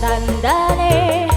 たんだね。